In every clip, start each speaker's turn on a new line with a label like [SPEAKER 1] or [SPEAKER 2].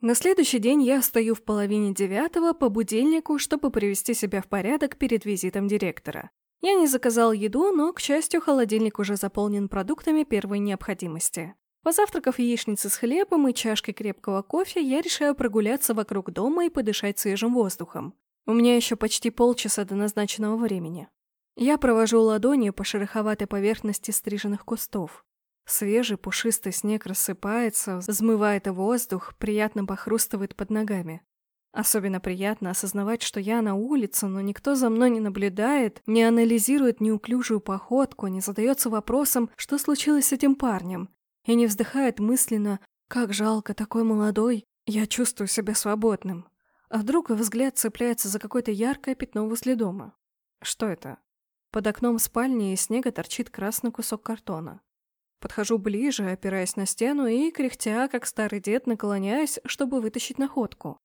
[SPEAKER 1] На следующий день я встаю в половине девятого по будильнику, чтобы привести себя в порядок перед визитом директора. Я не заказал еду, но, к счастью, холодильник уже заполнен продуктами первой необходимости. Позавтракав яичницей с хлебом и чашкой крепкого кофе, я решаю прогуляться вокруг дома и подышать свежим воздухом. У меня еще почти полчаса до назначенного времени. Я провожу ладонью по шероховатой поверхности стриженных кустов. Свежий пушистый снег рассыпается, взмывает воздух, приятно похрустывает под ногами. Особенно приятно осознавать, что я на улице, но никто за мной не наблюдает, не анализирует неуклюжую походку, не задается вопросом, что случилось с этим парнем, и не вздыхает мысленно «как жалко, такой молодой, я чувствую себя свободным». А вдруг взгляд цепляется за какое-то яркое пятно возле дома? Что это? Под окном спальни из снега торчит красный кусок картона. Подхожу ближе, опираясь на стену и, кряхтя, как старый дед, наклоняюсь, чтобы вытащить находку.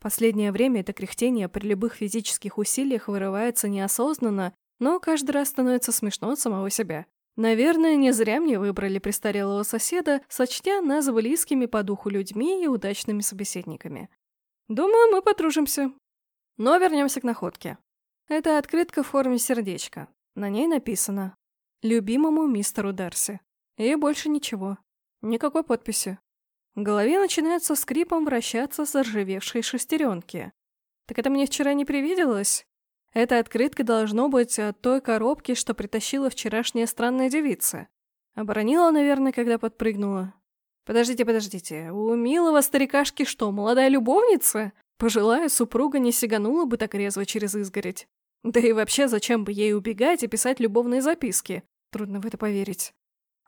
[SPEAKER 1] Последнее время это кряхтение при любых физических усилиях вырывается неосознанно, но каждый раз становится смешно от самого себя. Наверное, не зря мне выбрали престарелого соседа, сочтя нас близкими по духу людьми и удачными собеседниками. Думаю, мы подружимся. Но вернемся к находке. Это открытка в форме сердечка. На ней написано «Любимому мистеру Дарси». И больше ничего. Никакой подписи. В голове начинает со скрипом вращаться заржавевшие шестеренки. Так это мне вчера не привиделось? Эта открытка должно быть от той коробки, что притащила вчерашняя странная девица. Оборонила, наверное, когда подпрыгнула. Подождите, подождите, у милого старикашки что, молодая любовница? Пожилая супруга не сиганула бы так резво через изгородь. Да и вообще, зачем бы ей убегать и писать любовные записки? Трудно в это поверить.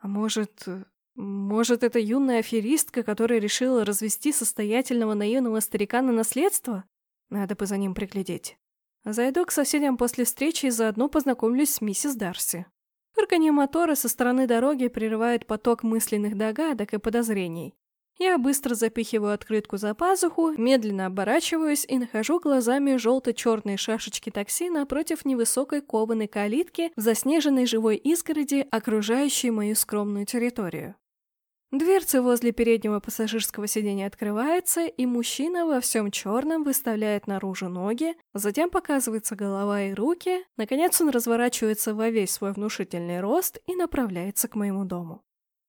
[SPEAKER 1] А может... Может, это юная аферистка, которая решила развести состоятельного наивного старика на наследство? Надо бы за ним приглядеть. Зайду к соседям после встречи и заодно познакомлюсь с миссис Дарси. Фырканье мотора со стороны дороги прерывает поток мысленных догадок и подозрений. Я быстро запихиваю открытку за пазуху, медленно оборачиваюсь и нахожу глазами желто-черные шашечки такси напротив невысокой кованой калитки в заснеженной живой изгороди, окружающей мою скромную территорию. Дверца возле переднего пассажирского сиденья открывается, и мужчина во всем черном выставляет наружу ноги, затем показывается голова и руки, наконец он разворачивается во весь свой внушительный рост и направляется к моему дому.